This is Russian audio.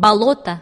болото.